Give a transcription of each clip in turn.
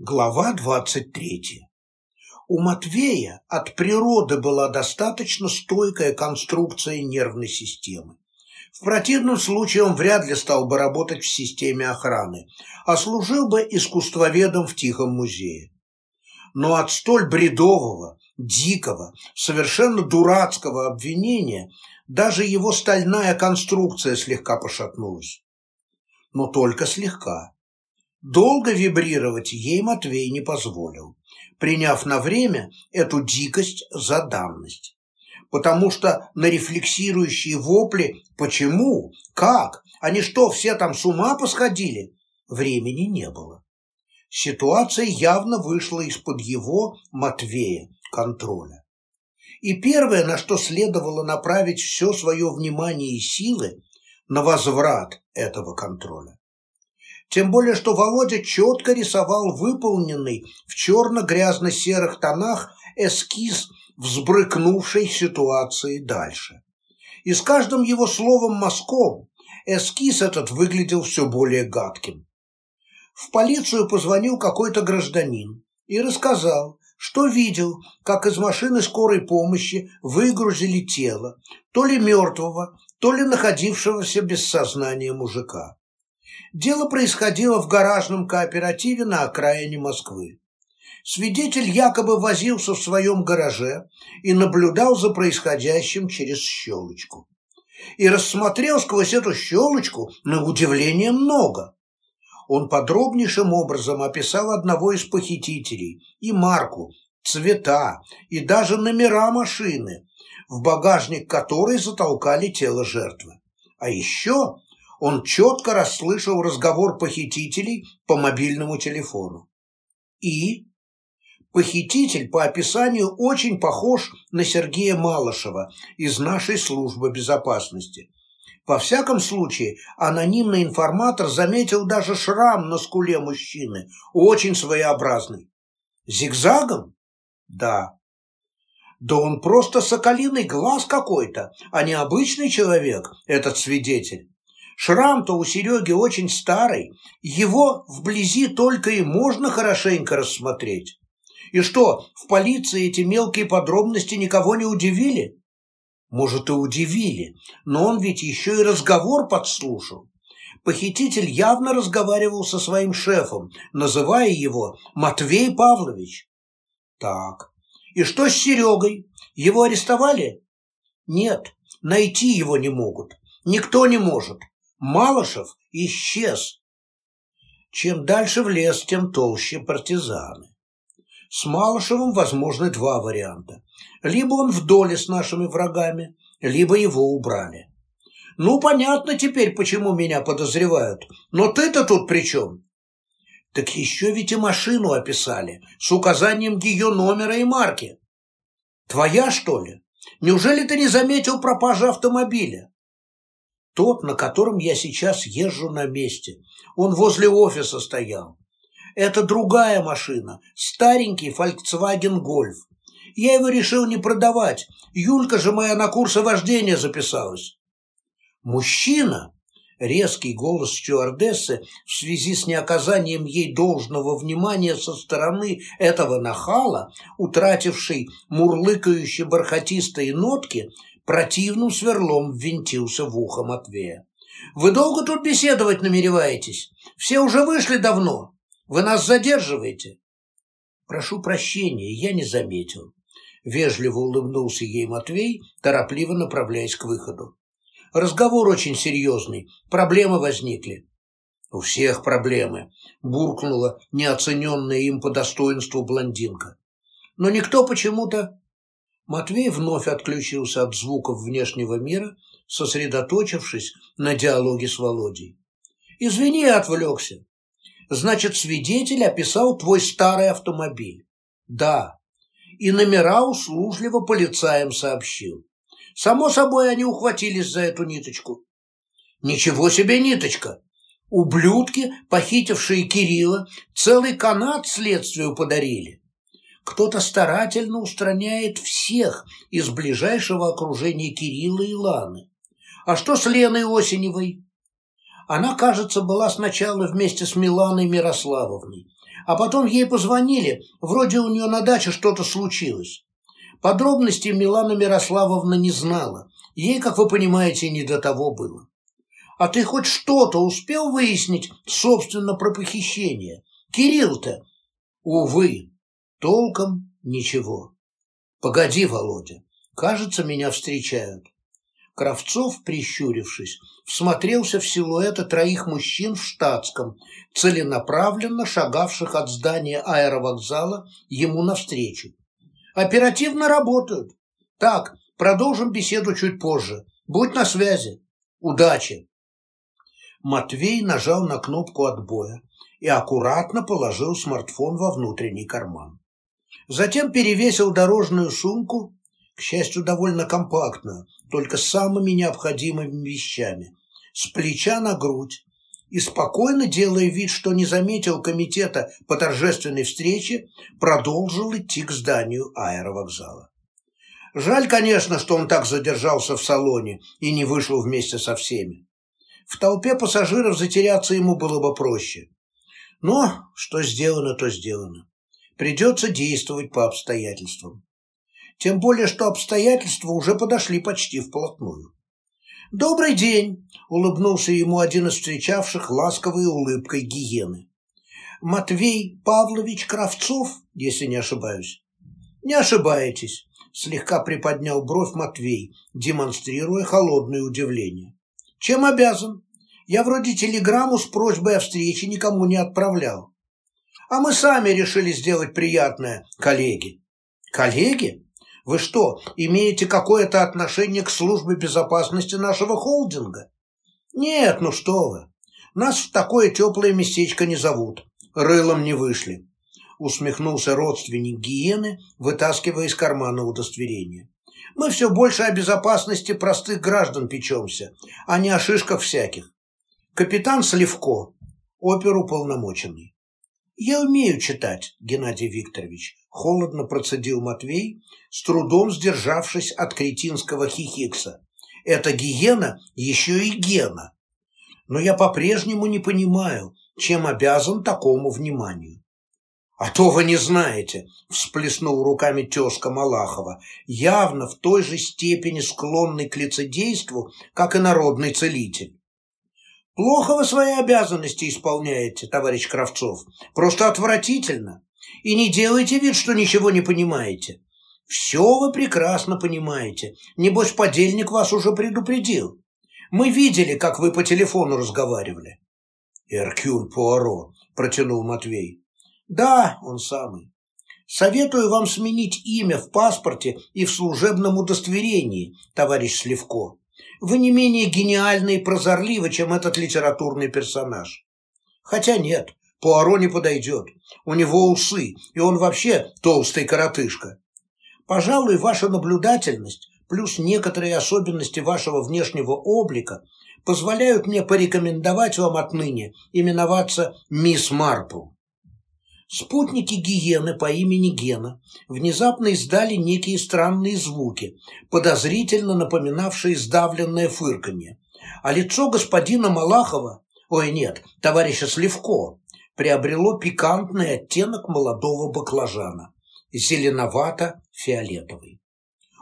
Глава 23. У Матвея от природы была достаточно стойкая конструкция нервной системы. В противном случае он вряд ли стал бы работать в системе охраны, а служил бы искусствоведом в Тихом музее. Но от столь бредового, дикого, совершенно дурацкого обвинения даже его стальная конструкция слегка пошатнулась. Но только слегка Долго вибрировать ей Матвей не позволил, приняв на время эту дикость за данность. Потому что на рефлексирующие вопли «почему?», «как?», «они что, все там с ума посходили?» времени не было. Ситуация явно вышла из-под его, Матвея, контроля. И первое, на что следовало направить все свое внимание и силы, на возврат этого контроля. Тем более, что Володя четко рисовал выполненный в черно-грязно-серых тонах эскиз взбрыкнувшей ситуации дальше. И с каждым его словом мазком эскиз этот выглядел все более гадким. В полицию позвонил какой-то гражданин и рассказал, что видел, как из машины скорой помощи выгрузили тело, то ли мертвого, то ли находившегося без сознания мужика. Дело происходило в гаражном кооперативе на окраине Москвы. Свидетель якобы возился в своем гараже и наблюдал за происходящим через щелочку. И рассмотрел сквозь эту щелочку на удивление много. Он подробнейшим образом описал одного из похитителей и марку, цвета и даже номера машины, в багажник которой затолкали тело жертвы. А еще он четко расслышал разговор похитителей по мобильному телефону. И похититель по описанию очень похож на Сергея Малышева из нашей службы безопасности. Во всяком случае, анонимный информатор заметил даже шрам на скуле мужчины, очень своеобразный. Зигзагом? Да. Да он просто соколиный глаз какой-то, а не обычный человек, этот свидетель. Шрам-то у Сереги очень старый, его вблизи только и можно хорошенько рассмотреть. И что, в полиции эти мелкие подробности никого не удивили? Может, и удивили, но он ведь еще и разговор подслушал. Похититель явно разговаривал со своим шефом, называя его Матвей Павлович. Так, и что с Серегой? Его арестовали? Нет, найти его не могут. Никто не может. Малышев исчез. Чем дальше в лес, тем толще партизаны. С Малышевым возможны два варианта. Либо он в доле с нашими врагами, либо его убрали. Ну, понятно теперь, почему меня подозревают. Но ты-то тут при чем? Так еще ведь и машину описали, с указанием ее номера и марки. Твоя, что ли? Неужели ты не заметил пропажи автомобиля? Тот, на котором я сейчас езжу на месте. Он возле офиса стоял. Это другая машина, старенький Volkswagen Golf. Я его решил не продавать. Юлька же моя на курсы вождения записалась. Мужчина, резкий голос стюардессы в связи с неоказанием ей должного внимания со стороны этого нахала, утративший мурлыкающие бархатистые нотки, противным сверлом ввинтился в ухо Матвея. «Вы долго тут беседовать намереваетесь? Все уже вышли давно. Вы нас задерживаете?» «Прошу прощения, я не заметил». Вежливо улыбнулся ей Матвей, торопливо направляясь к выходу. «Разговор очень серьезный. Проблемы возникли». «У всех проблемы», – буркнула неоцененная им по достоинству блондинка. Но никто почему-то Матвей вновь отключился от звуков внешнего мира, сосредоточившись на диалоге с Володей. «Извини, отвлекся. Значит, свидетель описал твой старый автомобиль?» «Да. И номера услужливо полицаям сообщил. Само собой, они ухватились за эту ниточку». «Ничего себе ниточка! Ублюдки, похитившие Кирилла, целый канат следствию подарили кто-то старательно устраняет всех из ближайшего окружения Кирилла и Ланы. А что с Леной Осеневой? Она, кажется, была сначала вместе с Миланой Мирославовной, а потом ей позвонили, вроде у нее на даче что-то случилось. Подробностей Милана Мирославовна не знала, ей, как вы понимаете, не до того было. А ты хоть что-то успел выяснить, собственно, про похищение? Кирилл-то? Увы, толком ничего. Погоди, Володя, кажется, меня встречают. Кравцов, прищурившись, всмотрелся в силуэты троих мужчин в штатском, целенаправленно шагавших от здания аэровокзала ему навстречу. «Оперативно работают. Так, продолжим беседу чуть позже. Будь на связи. Удачи!» Матвей нажал на кнопку отбоя и аккуратно положил смартфон во внутренний карман. Затем перевесил дорожную сумку, к счастью, довольно компактную, только с самыми необходимыми вещами, с плеча на грудь, и спокойно, делая вид, что не заметил комитета по торжественной встрече, продолжил идти к зданию аэровокзала. Жаль, конечно, что он так задержался в салоне и не вышел вместе со всеми. В толпе пассажиров затеряться ему было бы проще. Но что сделано, то сделано. Придется действовать по обстоятельствам. Тем более, что обстоятельства уже подошли почти вплотную. «Добрый день!» – улыбнулся ему один из встречавших ласковой улыбкой гиены. «Матвей Павлович Кравцов, если не ошибаюсь?» «Не ошибаетесь», – слегка приподнял бровь Матвей, демонстрируя холодное удивление. «Чем обязан? Я вроде телеграмму с просьбой о встрече никому не отправлял. А мы сами решили сделать приятное, коллеги». «Коллеги?» Вы что, имеете какое-то отношение к службе безопасности нашего холдинга? Нет, ну что вы. Нас в такое теплое местечко не зовут. Рылом не вышли. Усмехнулся родственник гиены, вытаскивая из кармана удостоверение. Мы все больше о безопасности простых граждан печемся, а не о шишках всяких. Капитан Сливко, оперуполномоченный. Я умею читать, Геннадий Викторович, холодно процедил Матвей, с трудом сдержавшись от кретинского хихикса. Это гиена еще и гена. Но я по-прежнему не понимаю, чем обязан такому вниманию. «А то вы не знаете», – всплеснул руками тезка Малахова, явно в той же степени склонный к лицедейству, как и народный целитель. «Плохо вы свои обязанности исполняете, товарищ Кравцов, просто отвратительно. И не делайте вид, что ничего не понимаете. Все вы прекрасно понимаете. Небось, подельник вас уже предупредил. Мы видели, как вы по телефону разговаривали. Эркюль Пуаро, протянул Матвей. Да, он самый. Советую вам сменить имя в паспорте и в служебном удостоверении, товарищ Сливко. Вы не менее гениальны и прозорливы, чем этот литературный персонаж. Хотя нет, Пуаро не подойдет. У него усы, и он вообще толстый коротышка. Пожалуй, ваша наблюдательность плюс некоторые особенности вашего внешнего облика позволяют мне порекомендовать вам отныне именоваться мисс Марпл. Спутники гиены по имени Гена внезапно издали некие странные звуки, подозрительно напоминавшие сдавленное фырканье, а лицо господина Малахова, ой нет, товарища Сливко, приобрело пикантный оттенок молодого баклажана, зеленовато-фиолетовый.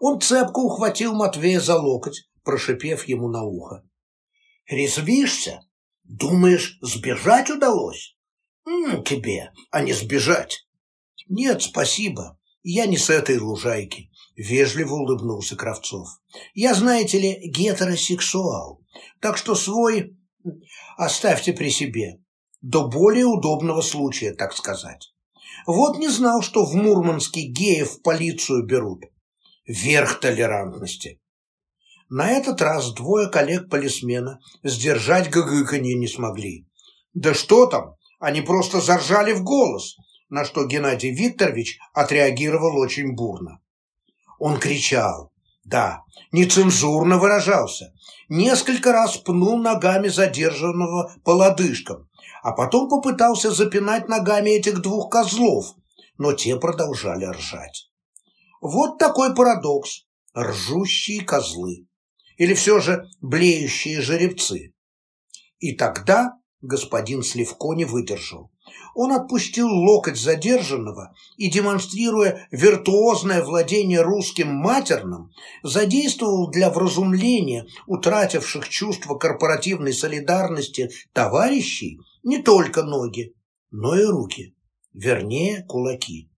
Он цепко ухватил Матвея за локоть, прошипев ему на ухо. «Резвишься? Думаешь, сбежать удалось? Тебе, а не сбежать!» «Нет, спасибо, я не с этой лужайки», — вежливо улыбнулся Кравцов. «Я, знаете ли, гетеросексуал, так что свой оставьте при себе до более удобного случая, так сказать. Вот не знал, что в Мурманске геев в полицию берут. Верх толерантности. На этот раз двое коллег-полисмена сдержать гыгыканье не смогли. Да что там, они просто заржали в голос, на что Геннадий Викторович отреагировал очень бурно. Он кричал, да, нецензурно выражался, несколько раз пнул ногами задержанного по лодыжкам, а потом попытался запинать ногами этих двух козлов, но те продолжали ржать. Вот такой парадокс. Ржущие козлы. Или все же блеющие жеребцы. И тогда господин Сливко не выдержал. Он отпустил локоть задержанного и, демонстрируя виртуозное владение русским матерным, задействовал для вразумления утративших чувство корпоративной солидарности товарищей не только ноги, но и руки, вернее, кулаки.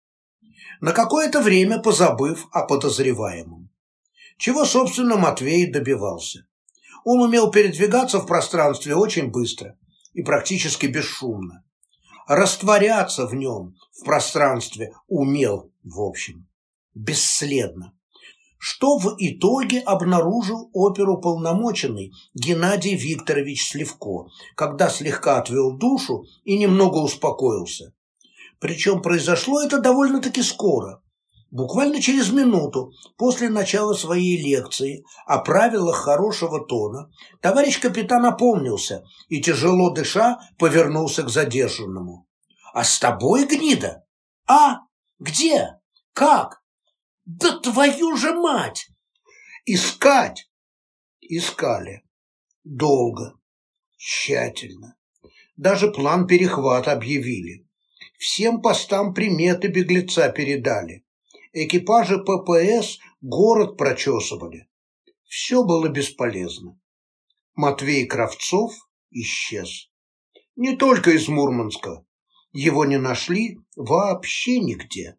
На какое-то время позабыв о подозреваемом. Чего, собственно, Матвей добивался. Он умел передвигаться в пространстве очень быстро и практически бесшумно растворяться в нем, в пространстве, умел, в общем, бесследно. Что в итоге обнаружил оперуполномоченный Геннадий Викторович Сливко, когда слегка отвел душу и немного успокоился. Причем произошло это довольно-таки скоро, буквально через минуту после начала своей лекции о правилах хорошего тона, товарищ капитан опомнился и, тяжело дыша, повернулся к задержанному. «А с тобой, гнида? А? Где? Как? Да твою же мать!» «Искать!» Искали. Долго. Тщательно. Даже план перехвата объявили. Всем постам приметы беглеца передали экипажи ППС город прочесывали. Все было бесполезно. Матвей Кравцов исчез. Не только из Мурманска. Его не нашли вообще нигде.